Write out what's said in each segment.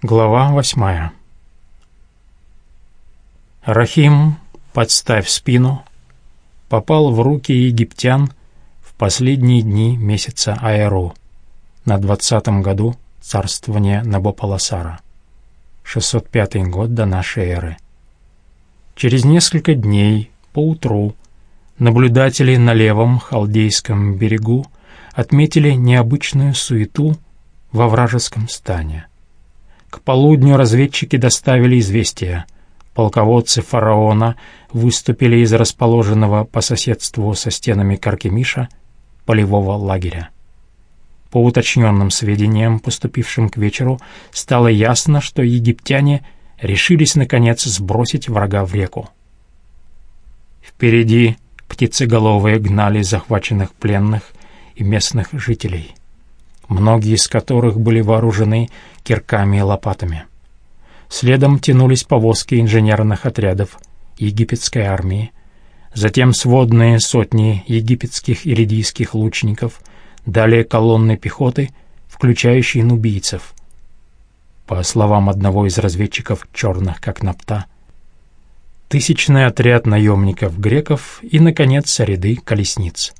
Глава восьмая Рахим, подставь спину, попал в руки египтян в последние дни месяца Аэру на двадцатом году царствования Набополосара, 605 год до нашей эры. Через несколько дней, поутру, наблюдатели на левом халдейском берегу отметили необычную суету во вражеском стане. К полудню разведчики доставили известие. Полководцы фараона выступили из расположенного по соседству со стенами Каркемиша полевого лагеря. По уточненным сведениям, поступившим к вечеру, стало ясно, что египтяне решились, наконец, сбросить врага в реку. Впереди птицеголовые гнали захваченных пленных и местных жителей многие из которых были вооружены кирками и лопатами. Следом тянулись повозки инженерных отрядов египетской армии, затем сводные сотни египетских и лидийских лучников, далее колонны пехоты, включающие нубийцев. По словам одного из разведчиков черных, как напта, тысячный отряд наемников-греков и, наконец, ряды колесниц.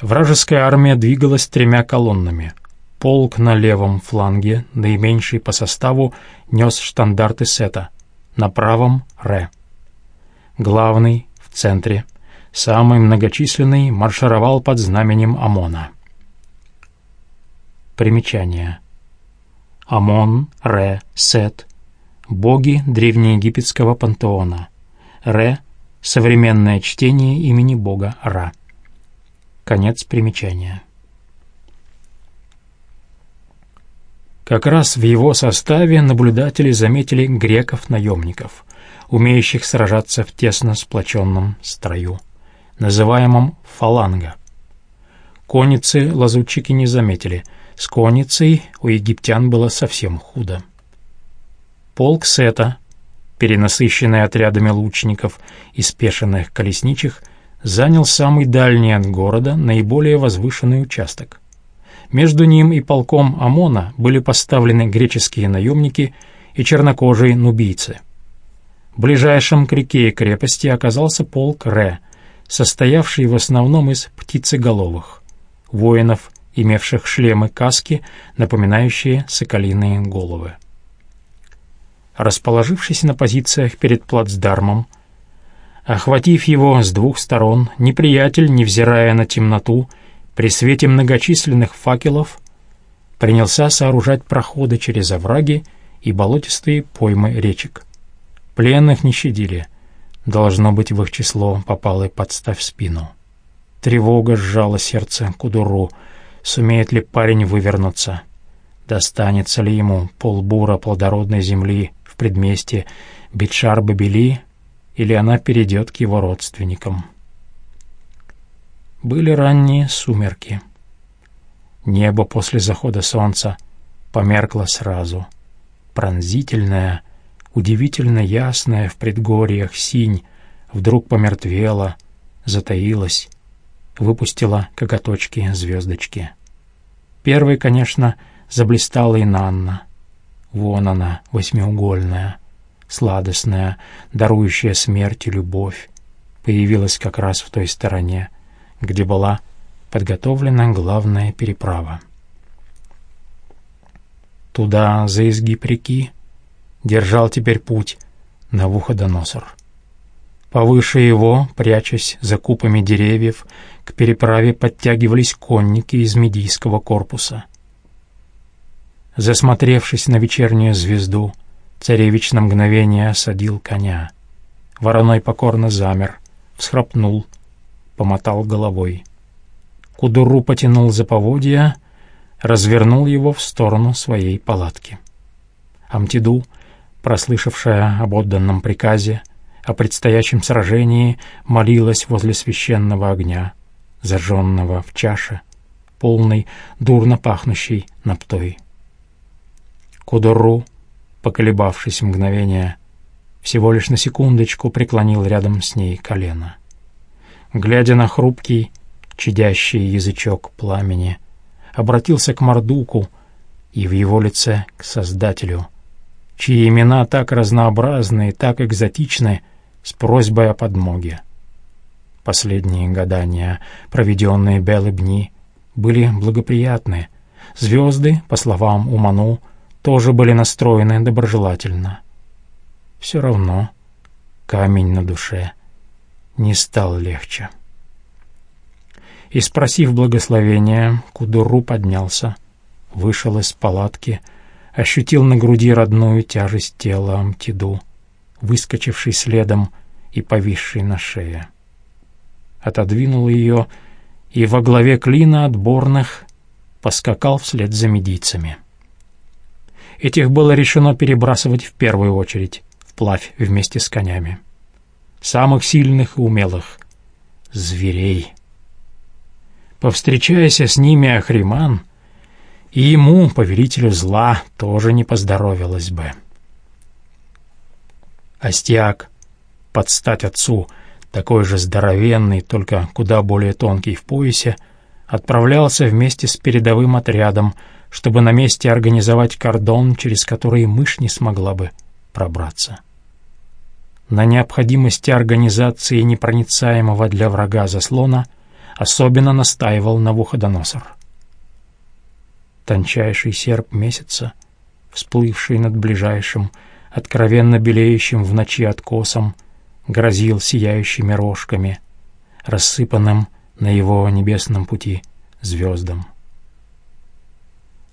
Вражеская армия двигалась тремя колоннами. Полк на левом фланге, наименьший по составу, нес штандарты Сета, на правом — Ре. Главный, в центре, самый многочисленный, маршировал под знаменем Амона. Примечание. Амон, Ре, Сет — боги древнеегипетского пантеона. Ре — современное чтение имени бога Ра. Конец примечания. Как раз в его составе наблюдатели заметили греков-наемников, умеющих сражаться в тесно сплоченном строю, называемом фаланга. Конницы лазутчики не заметили, с конницей у египтян было совсем худо. Полк Сета, перенасыщенный отрядами лучников и спешенных колесничих, занял самый дальний от города, наиболее возвышенный участок. Между ним и полком ОМОНа были поставлены греческие наемники и чернокожие нубийцы. Ближайшим к реке и крепости оказался полк Ре, состоявший в основном из птицеголовых, воинов, имевших шлемы-каски, напоминающие соколиные головы. Расположившись на позициях перед плацдармом, Охватив его с двух сторон, неприятель, невзирая на темноту, при свете многочисленных факелов, принялся сооружать проходы через овраги и болотистые поймы речек. Пленных не щадили. Должно быть, в их число попал и подставь спину. Тревога сжала сердце Кудуру. Сумеет ли парень вывернуться? Достанется ли ему полбура плодородной земли в предместье Бичар-Бабели или она перейдет к его родственникам. Были ранние сумерки. Небо после захода солнца померкло сразу. Пронзительная, удивительно ясная в предгорьях синь вдруг помертвела, затаилась, выпустила коготочки звездочки. Первой, конечно, заблистала Инанна. Вон она, восьмиугольная — сладостная, дарующая смерть и любовь, появилась как раз в той стороне, где была подготовлена главная переправа. Туда, за изгиб реки, держал теперь путь Навуходоносор. Повыше его, прячась за купами деревьев, к переправе подтягивались конники из Медийского корпуса. Засмотревшись на вечернюю звезду, Царевич на мгновение осадил коня. Вороной покорно замер, всхрапнул, помотал головой. Кудуру потянул за поводья, развернул его в сторону своей палатки. Амтиду, прослышавшая об отданном приказе, о предстоящем сражении, молилась возле священного огня, зажженного в чаше, полной, дурно пахнущей наптой. Кудуру поколебавшись мгновение, всего лишь на секундочку преклонил рядом с ней колено. Глядя на хрупкий, чадящий язычок пламени, обратился к Мордуку и в его лице к Создателю чьи имена так разнообразны и так экзотичны, с просьбой о подмоге. Последние гадания, проведенные Белыбни, были благоприятны. Звезды, по словам Уману, тоже были настроены доброжелательно. Все равно камень на душе не стал легче. И, спросив благословения, Кудуру поднялся, вышел из палатки, ощутил на груди родную тяжесть тела Амтиду, выскочивший следом и повисший на шее. Отодвинул ее и во главе клина отборных поскакал вслед за медийцами. Этих было решено перебрасывать в первую очередь, вплавь вместе с конями. Самых сильных и умелых — зверей. Повстречаясь с ними Ахриман, и ему, повелителю зла, тоже не поздоровилось бы. Астиак, под стать отцу, такой же здоровенный, только куда более тонкий в поясе, отправлялся вместе с передовым отрядом, чтобы на месте организовать кордон, через который мышь не смогла бы пробраться. На необходимости организации непроницаемого для врага заслона особенно настаивал Навуходоносор. Тончайший серп месяца, всплывший над ближайшим, откровенно белеющим в ночи откосом, грозил сияющими рожками, рассыпанным на его небесном пути звездам.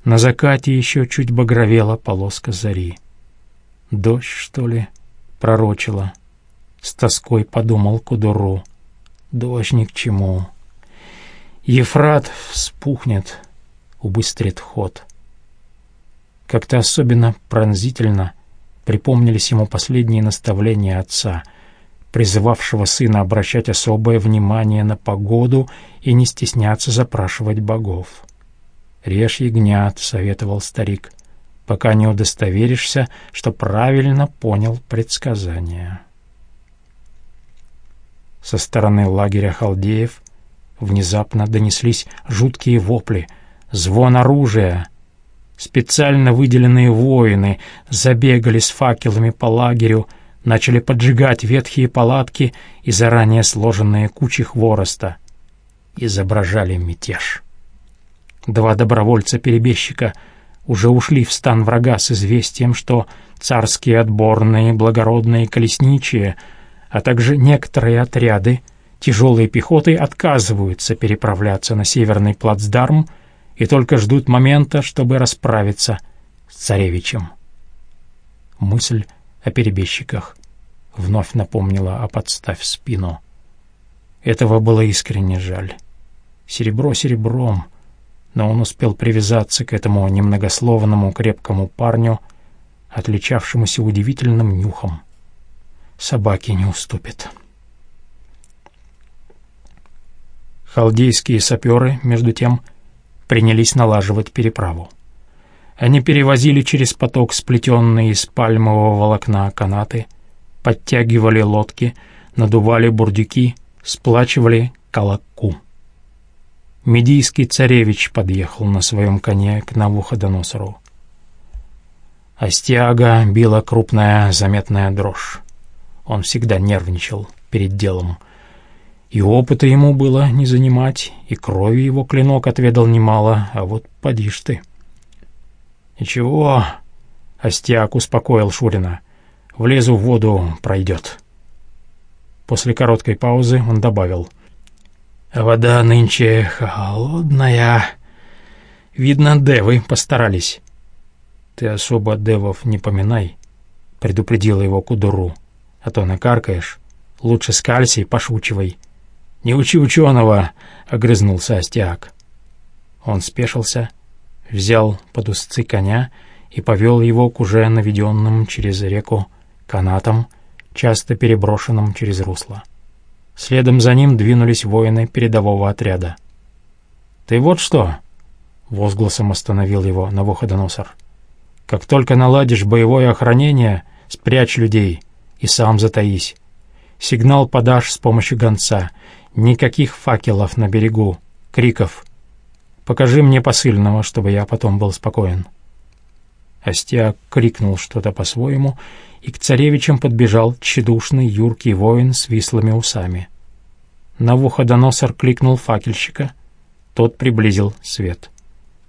На закате еще чуть багровела полоска зари. Дождь, что ли, пророчила. С тоской подумал Кудуру. Дождь ни к чему. Ефрат вспухнет, убыстрит ход. Как-то особенно пронзительно припомнились ему последние наставления отца, призывавшего сына обращать особое внимание на погоду и не стесняться запрашивать богов. «Режь ягнят», — советовал старик, — «пока не удостоверишься, что правильно понял предсказание». Со стороны лагеря халдеев внезапно донеслись жуткие вопли, звон оружия. Специально выделенные воины забегали с факелами по лагерю, начали поджигать ветхие палатки и заранее сложенные кучи хвороста. Изображали мятеж. Два добровольца-перебежчика уже ушли в стан врага с известием, что царские отборные благородные колесничие, а также некоторые отряды тяжелой пехоты отказываются переправляться на северный плацдарм и только ждут момента, чтобы расправиться с царевичем. Мысль о перебежчиках вновь напомнила о подставь спину. Этого было искренне жаль. Серебро серебром — но он успел привязаться к этому немногословному крепкому парню, отличавшемуся удивительным нюхом. Собаки не уступят. Халдейские саперы, между тем, принялись налаживать переправу. Они перевозили через поток сплетенные из пальмового волокна канаты, подтягивали лодки, надували бурдюки, сплачивали колокку. Медийский царевич подъехал на своем коне к Навуходоносору. Астиага била крупная заметная дрожь. Он всегда нервничал перед делом. И опыта ему было не занимать, и крови его клинок отведал немало, а вот поди ж ты. «Ничего», — Астиаг успокоил Шурина, — «влезу в воду, пройдет». После короткой паузы он добавил — Вода нынче холодная. Видно, девы постарались. Ты особо девов не поминай, предупредила его Кудуру. А то накаркаешь. Лучше скалься и пошучивай. Не учи ученого, огрызнулся Астиак. Он спешился, взял под узцы коня и повел его к уже наведенным через реку канатам, часто переброшенным через русло. Следом за ним двинулись воины передового отряда. «Ты вот что!» — возгласом остановил его Навуходоносор. «Как только наладишь боевое охранение, спрячь людей и сам затаись. Сигнал подашь с помощью гонца. Никаких факелов на берегу, криков. Покажи мне посыльного, чтобы я потом был спокоен». Остяк крикнул что-то по-своему, и к царевичам подбежал тщедушный юркий воин с вислыми усами. Навуходоносор кликнул факельщика. Тот приблизил свет.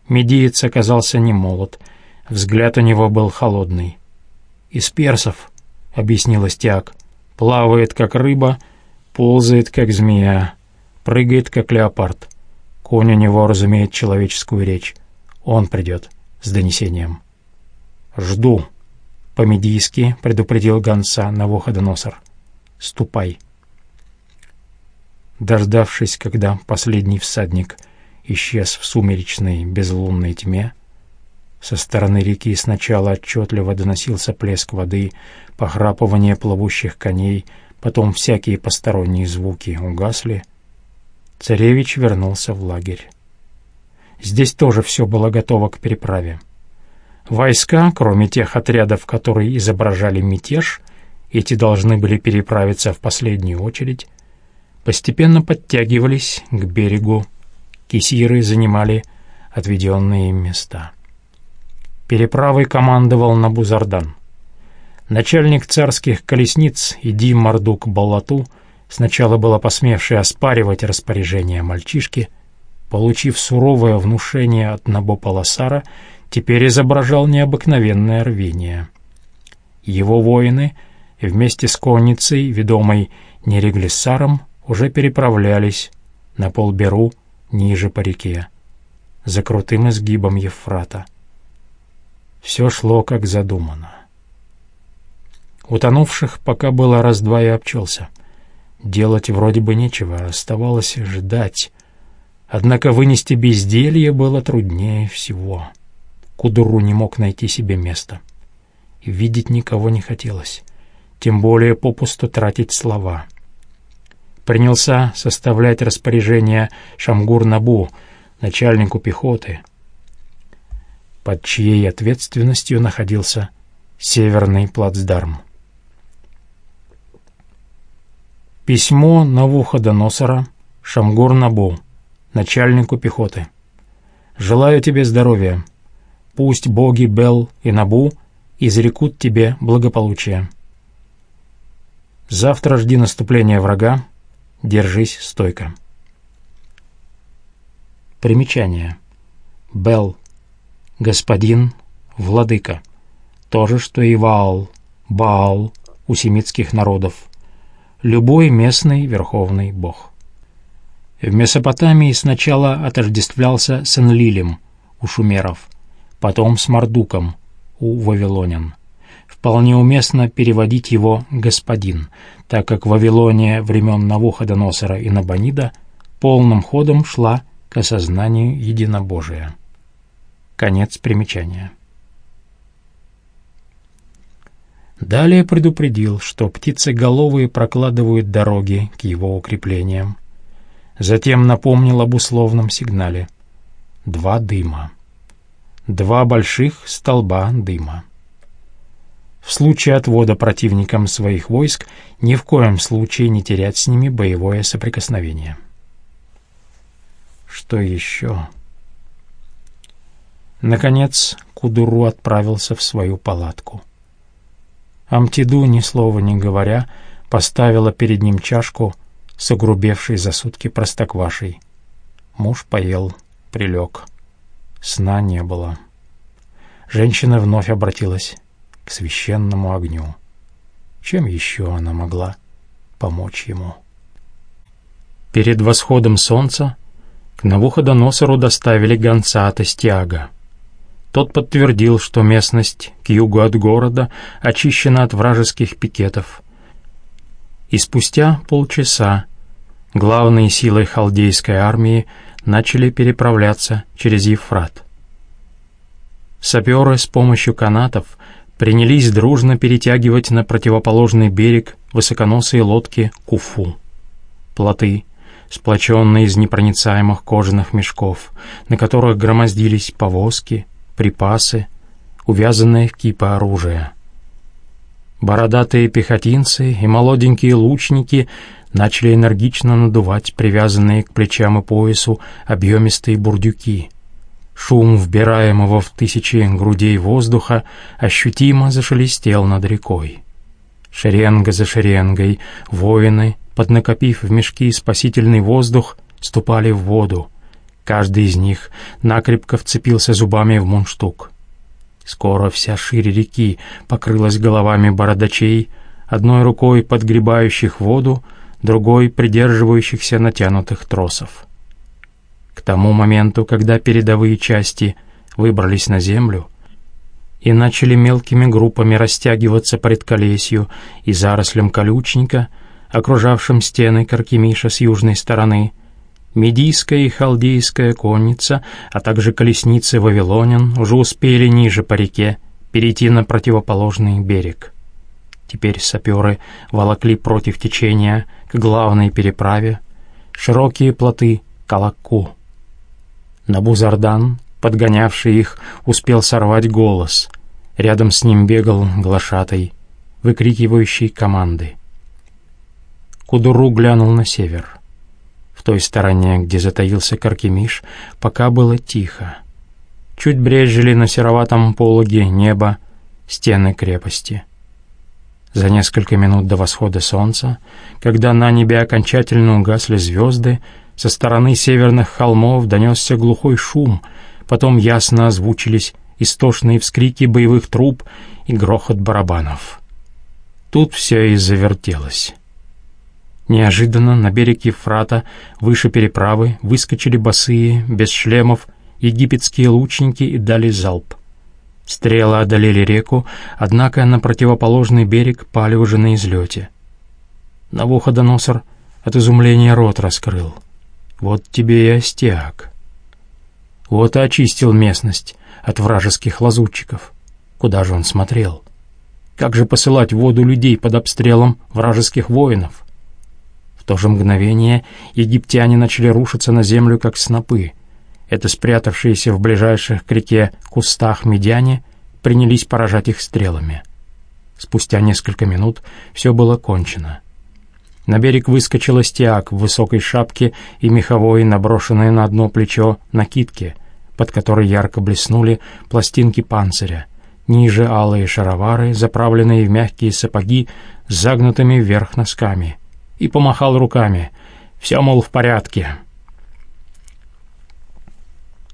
Медиец оказался не молод, взгляд у него был холодный. «Из персов», — объяснил Остяк, — «плавает, как рыба, ползает, как змея, прыгает, как леопард. Конь у него разумеет человеческую речь. Он придет с донесением». «Жду», — по-медийски предупредил гонца Навуходоносор. «Ступай». Дождавшись, когда последний всадник исчез в сумеречной безлунной тьме, со стороны реки сначала отчетливо доносился плеск воды, похрапывание плывущих коней, потом всякие посторонние звуки угасли. Царевич вернулся в лагерь. Здесь тоже все было готово к переправе. Войска, кроме тех отрядов, которые изображали мятеж, эти должны были переправиться в последнюю очередь, постепенно подтягивались к берегу. Кисиры занимали отведенные места. Переправой командовал Набузардан. Начальник царских колесниц Иди Мардук Балату, сначала было посмевший оспаривать распоряжение мальчишки, получив суровое внушение от Набопаласара, теперь изображал необыкновенное рвение. Его воины вместе с конницей, ведомой Нереглиссаром, уже переправлялись на полберу ниже по реке, за крутым изгибом Евфрата. Все шло, как задумано. Утонувших пока было раз-два и обчелся. Делать вроде бы нечего, оставалось ждать. Однако вынести безделье было труднее всего. Кудуру не мог найти себе места. Видеть никого не хотелось, тем более попусту тратить слова. Принялся составлять распоряжение Шамгур-Набу, начальнику пехоты, под чьей ответственностью находился Северный плацдарм. Письмо Навуходоносора Шамгур-Набу, начальнику пехоты. «Желаю тебе здоровья. Пусть боги Бел и Набу изрекут тебе благополучие. Завтра жди наступления врага, держись стойко. Примечание. Бел. Господин, владыка. То же, что и Ваал, Баал у семитских народов. Любой местный верховный бог. В Месопотамии сначала отождествлялся с Энлилем у шумеров – потом с Мардуком у вавилонян. Вполне уместно переводить его «господин», так как Вавилония времен Навуходоносора и Набонида полным ходом шла к осознанию единобожия. Конец примечания. Далее предупредил, что птицеголовые прокладывают дороги к его укреплениям. Затем напомнил об условном сигнале. Два дыма два больших столба дыма. В случае отвода противникам своих войск ни в коем случае не терять с ними боевое соприкосновение. Что еще? Наконец Кудуру отправился в свою палатку. Амтиду, ни слова не говоря, поставила перед ним чашку с огрубевшей за сутки простоквашей. Муж поел, прилег. Сна не было. Женщина вновь обратилась к священному огню. Чем еще она могла помочь ему? Перед восходом солнца к Навуходоносору доставили гонца от Истиага. Тот подтвердил, что местность к югу от города очищена от вражеских пикетов. И спустя полчаса главные силы халдейской армии начали переправляться через Евфрат. Саперы с помощью канатов принялись дружно перетягивать на противоположный берег высоконосые лодки Куфу. Плоты, сплоченные из непроницаемых кожаных мешков, на которых громоздились повозки, припасы, увязанные кипы оружия. Бородатые пехотинцы и молоденькие лучники начали энергично надувать привязанные к плечам и поясу объемистые бурдюки. Шум вбираемого в тысячи грудей воздуха ощутимо зашелестел над рекой. Шеренга за шеренгой воины, поднакопив в мешки спасительный воздух, ступали в воду. Каждый из них накрепко вцепился зубами в мундштук. Скоро вся шире реки покрылась головами бородачей, одной рукой подгребающих воду, другой придерживающихся натянутых тросов. К тому моменту, когда передовые части выбрались на землю и начали мелкими группами растягиваться по редколесью и зарослям колючника, окружавшим стены Каркемиша с южной стороны, Медийская и халдейская конница, а также колесницы вавилонян уже успели ниже по реке перейти на противоположный берег. Теперь саперы волокли против течения к главной переправе широкие плоты Калаку. Набузардан, подгонявший их, успел сорвать голос. Рядом с ним бегал глашатай, выкрикивающий команды. Кудуру глянул на север. В той стороне, где затаился Каркемиш, пока было тихо. Чуть брезжили на сероватом пологе неба стены крепости. За несколько минут до восхода солнца, когда на небе окончательно угасли звезды, со стороны северных холмов донесся глухой шум, потом ясно озвучились истошные вскрики боевых труб и грохот барабанов. Тут все и завертелось. Неожиданно на берег Ефрата, выше переправы, выскочили босые, без шлемов, египетские лучники и дали залп. Стрелы одолели реку, однако на противоположный берег пали уже на излете. Навуходоносор от изумления рот раскрыл. Вот тебе и остяк. Вот и очистил местность от вражеских лазутчиков. Куда же он смотрел? Как же посылать в воду людей под обстрелом вражеских воинов? то же мгновение египтяне начали рушиться на землю, как снопы. Это спрятавшиеся в ближайших к реке кустах медяне принялись поражать их стрелами. Спустя несколько минут все было кончено. На берег выскочил стиак в высокой шапке и меховой, наброшенной на одно плечо, накидке, под которой ярко блеснули пластинки панциря, ниже алые шаровары, заправленные в мягкие сапоги с загнутыми вверх носками — и помахал руками. Все, мол, в порядке.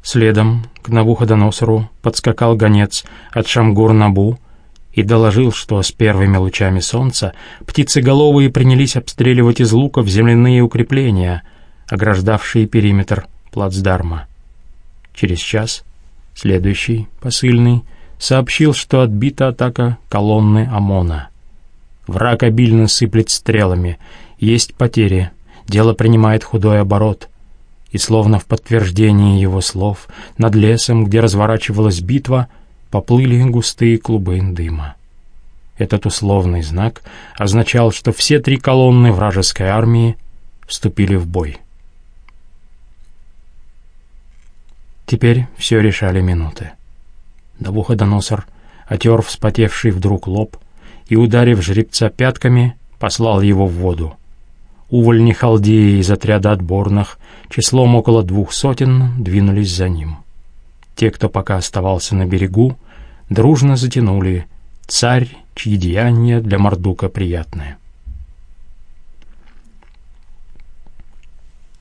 Следом к Навуходоносору подскакал гонец от Шамгур-Набу и доложил, что с первыми лучами солнца птицеголовые принялись обстреливать из луков земляные укрепления, ограждавшие периметр плацдарма. Через час следующий, посыльный, сообщил, что отбита атака колонны ОМОНа. Враг обильно сыплет стрелами, есть потери, дело принимает худой оборот. И словно в подтверждение его слов, над лесом, где разворачивалась битва, поплыли густые клубы дыма. Этот условный знак означал, что все три колонны вражеской армии вступили в бой. Теперь все решали минуты. Навуходоносор отер вспотевший вдруг лоб и, ударив жеребца пятками, послал его в воду. Увольни халдеи из отряда отборных, числом около двух сотен, двинулись за ним. Те, кто пока оставался на берегу, дружно затянули «Царь, чьи деяния для Мордука приятные».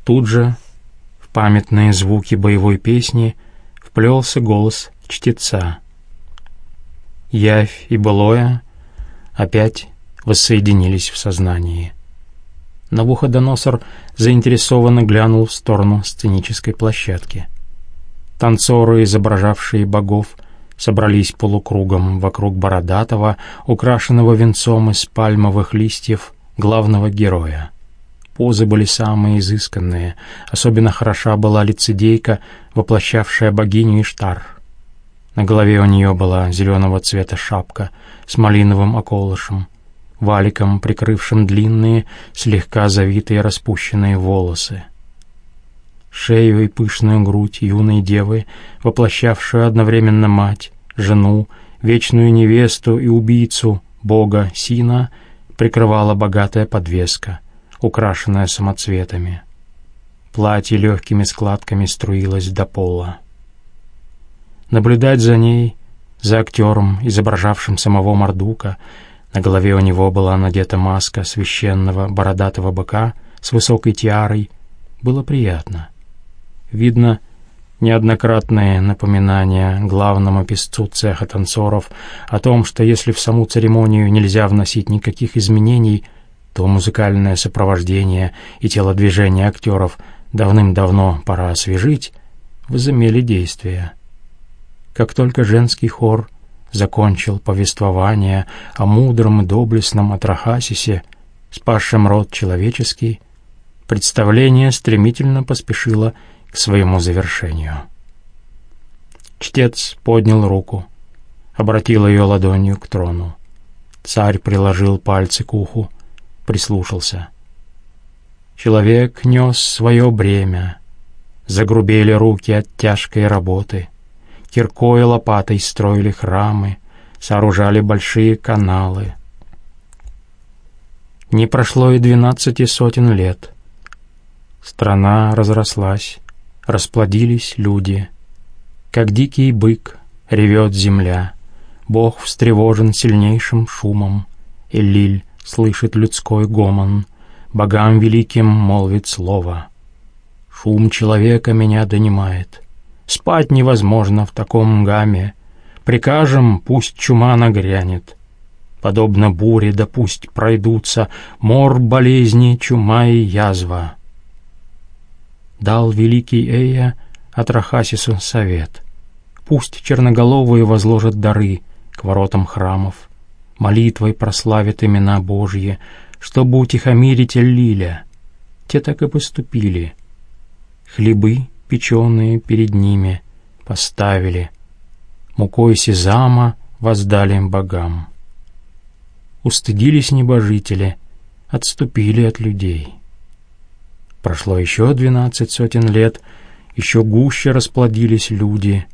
Тут же, в памятные звуки боевой песни, вплелся голос чтеца. Явь и былое опять воссоединились в сознании — Навуходоносор заинтересованно глянул в сторону сценической площадки. Танцоры, изображавшие богов, собрались полукругом вокруг бородатого, украшенного венцом из пальмовых листьев, главного героя. Позы были самые изысканные, особенно хороша была лицедейка, воплощавшая богиню Иштар. На голове у нее была зеленого цвета шапка с малиновым околышем, валиком, прикрывшим длинные, слегка завитые распущенные волосы. Шею и пышную грудь юной девы, воплощавшую одновременно мать, жену, вечную невесту и убийцу, бога Сина, прикрывала богатая подвеска, украшенная самоцветами. Платье легкими складками струилось до пола. наблюдать за ней, за актером, изображавшим самого Мордука. На голове у него была надета маска священного бородатого быка с высокой тиарой. Было приятно. Видно, неоднократные напоминания главному песцу цеха танцоров о том, что если в саму церемонию нельзя вносить никаких изменений, то музыкальное сопровождение и телодвижение актеров давным-давно пора освежить, возымели действие. Как только женский хор закончил повествование о мудром и доблестном Атрахасисе, спасшем род человеческий, представление стремительно поспешило к своему завершению. Чтец поднял руку, обратил ее ладонью к трону. Царь приложил пальцы к уху, прислушался. Человек нес свое бремя, загрубели руки от тяжкой работы, киркой и лопатой строили храмы, сооружали большие каналы. Не прошло и двенадцати сотен лет. Страна разрослась, расплодились люди. Как дикий бык ревет земля, Бог встревожен сильнейшим шумом, и лиль слышит людской гомон, Богам великим молвит слово. Шум человека меня донимает. Спать невозможно в таком гамме. Прикажем, пусть чума нагрянет. Подобно буре, да пусть пройдутся Мор болезни, чума и язва дал великий Эя Атрахасису совет. Пусть черноголовые возложат дары к воротам храмов, молитвой прославят имена Божьи, чтобы утихомирить Лиля. Те так и поступили. Хлебы, печеные перед ними, поставили, мукой сезама воздали богам. Устыдились небожители, отступили от людей. Прошло еще двенадцать сотен лет, еще гуще расплодились люди.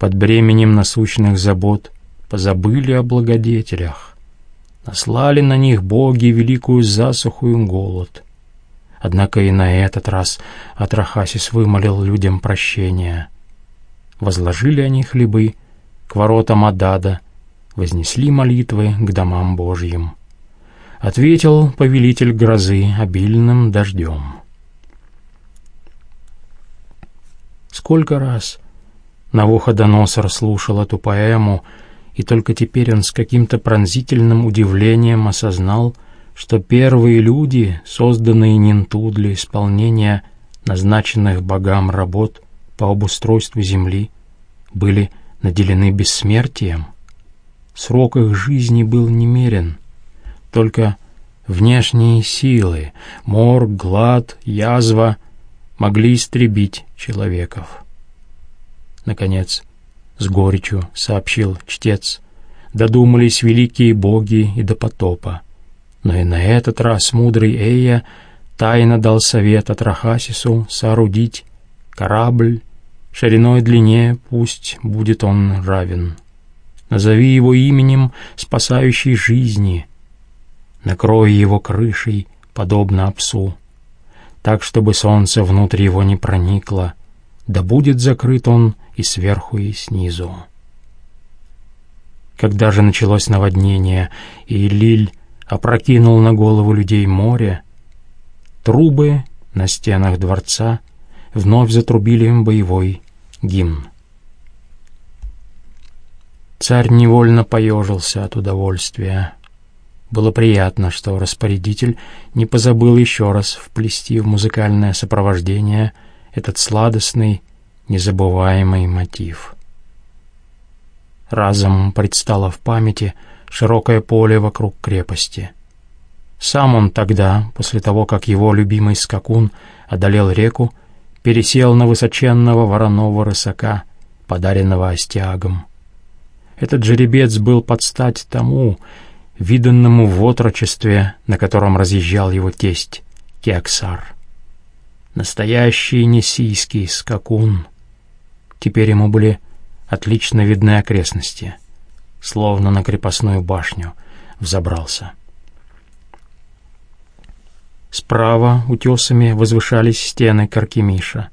Под бременем насущных забот позабыли о благодетелях. Наслали на них боги великую засуху и голод. Однако и на этот раз Атрахасис вымолил людям прощения. Возложили они хлебы к воротам Адада, вознесли молитвы к домам Божьим. Ответил повелитель грозы обильным дождем. Сколько раз Навуходоносор слушал эту поэму, и только теперь он с каким-то пронзительным удивлением осознал, что первые люди, созданные Нинту для исполнения назначенных богам работ по обустройству земли, были наделены бессмертием. Срок их жизни был немерен, только внешние силы — мор, глад, язва — могли истребить человеков. Наконец, с горечью сообщил чтец, додумались великие боги и до потопа. Но и на этот раз мудрый Эя тайно дал совет Атрахасису соорудить корабль, шириной и длине пусть будет он равен. Назови его именем, спасающей жизни, накрой его крышей, подобно псу так, чтобы солнце внутрь его не проникло, да будет закрыт он и сверху, и снизу. Когда же началось наводнение, и Лиль опрокинул на голову людей море, трубы на стенах дворца вновь затрубили им боевой гимн. Царь невольно поежился от удовольствия. Было приятно, что распорядитель не позабыл еще раз вплести в музыкальное сопровождение этот сладостный, незабываемый мотив. Разом предстало в памяти широкое поле вокруг крепости. Сам он тогда, после того, как его любимый скакун одолел реку, пересел на высоченного вороного рысака, подаренного остиагом. Этот жеребец был под стать тому, виданному в отрочестве, на котором разъезжал его тесть Кеоксар. Настоящий несийский скакун. Теперь ему были отлично видны окрестности, словно на крепостную башню взобрался. Справа утесами возвышались стены Каркемиша.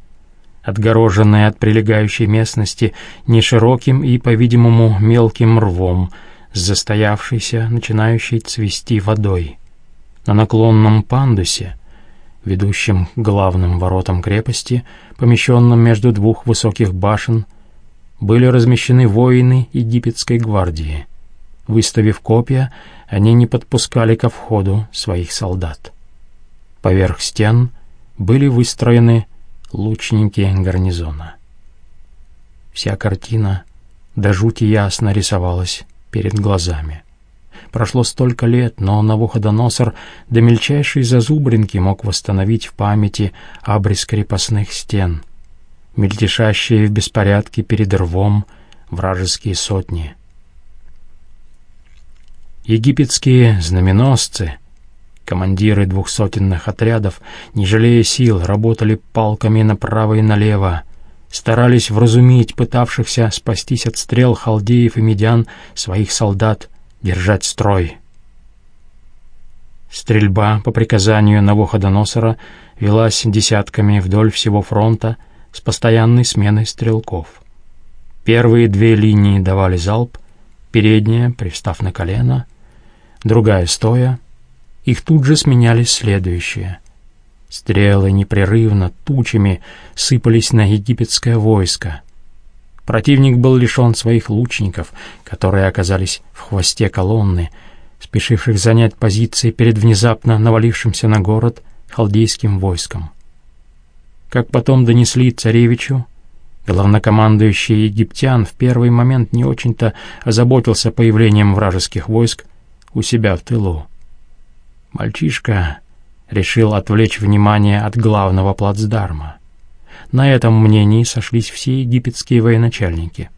отгороженная от прилегающей местности нешироким и, по-видимому, мелким рвом, с застоявшейся, начинающей цвести водой. На наклонном пандусе, ведущем к главным воротам крепости, помещенном между двух высоких башен, были размещены воины египетской гвардии. Выставив копья, они не подпускали ко входу своих солдат. Поверх стен были выстроены лучники гарнизона. Вся картина до жути ясно рисовалась перед глазами. Прошло столько лет, но Навуходоносор до мельчайшей зазубринки мог восстановить в памяти абрис крепостных стен, мельтешащие в беспорядке перед рвом вражеские сотни. Египетские знаменосцы — Командиры двухсотенных отрядов, не жалея сил, работали палками направо и налево, старались вразумить пытавшихся спастись от стрел халдеев и медян своих солдат, держать строй. Стрельба по приказанию Навуходоносора велась десятками вдоль всего фронта с постоянной сменой стрелков. Первые две линии давали залп, передняя, привстав на колено, другая стоя — их тут же сменяли следующие. Стрелы непрерывно, тучами сыпались на египетское войско. Противник был лишен своих лучников, которые оказались в хвосте колонны, спешивших занять позиции перед внезапно навалившимся на город халдейским войском. Как потом донесли царевичу, главнокомандующий египтян в первый момент не очень-то озаботился появлением вражеских войск у себя в тылу. Мальчишка решил отвлечь внимание от главного плацдарма. На этом мнении сошлись все египетские военачальники.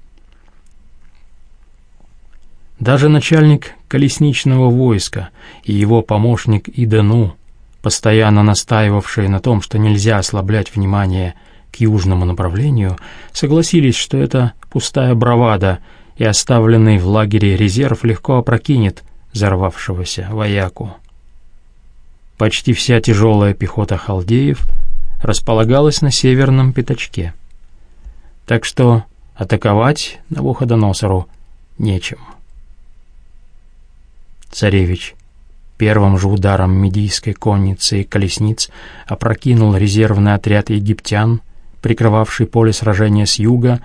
Даже начальник колесничного войска и его помощник Идену, постоянно настаивавшие на том, что нельзя ослаблять внимание к южному направлению, согласились, что это пустая бравада, и оставленный в лагере резерв легко опрокинет взорвавшегося вояку. Почти вся тяжелая пехота халдеев располагалась на северном пятачке. Так что атаковать Навуходоносору нечем. Царевич первым же ударом медийской конницы и колесниц опрокинул резервный отряд египтян, прикрывавший поле сражения с юга,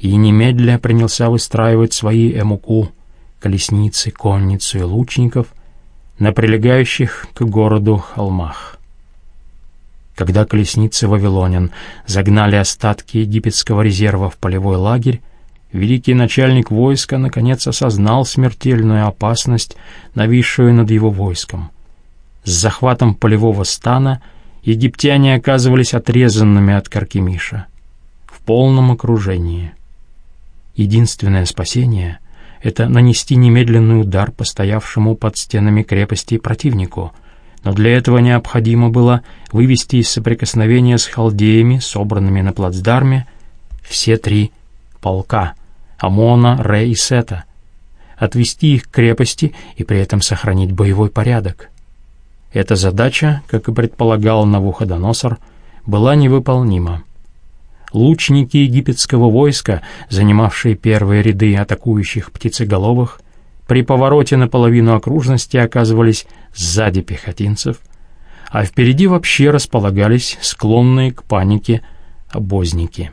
и немедля принялся выстраивать свои эмуку, колесницы, конницу и лучников на прилегающих к городу холмах. Когда колесницы вавилонян загнали остатки египетского резерва в полевой лагерь, великий начальник войска наконец осознал смертельную опасность, нависшую над его войском. С захватом полевого стана египтяне оказывались отрезанными от Каркемиша, в полном окружении. Единственное спасение — это нанести немедленный удар по стоявшему под стенами крепости противнику, но для этого необходимо было вывести из соприкосновения с халдеями, собранными на плацдарме, все три полка — Амона, Ре и Сета, отвести их к крепости и при этом сохранить боевой порядок. Эта задача, как и предполагал Навуходоносор, была невыполнима. Лучники египетского войска, занимавшие первые ряды атакующих птицеголовых, при повороте на половину окружности оказывались сзади пехотинцев, а впереди вообще располагались склонные к панике обозники.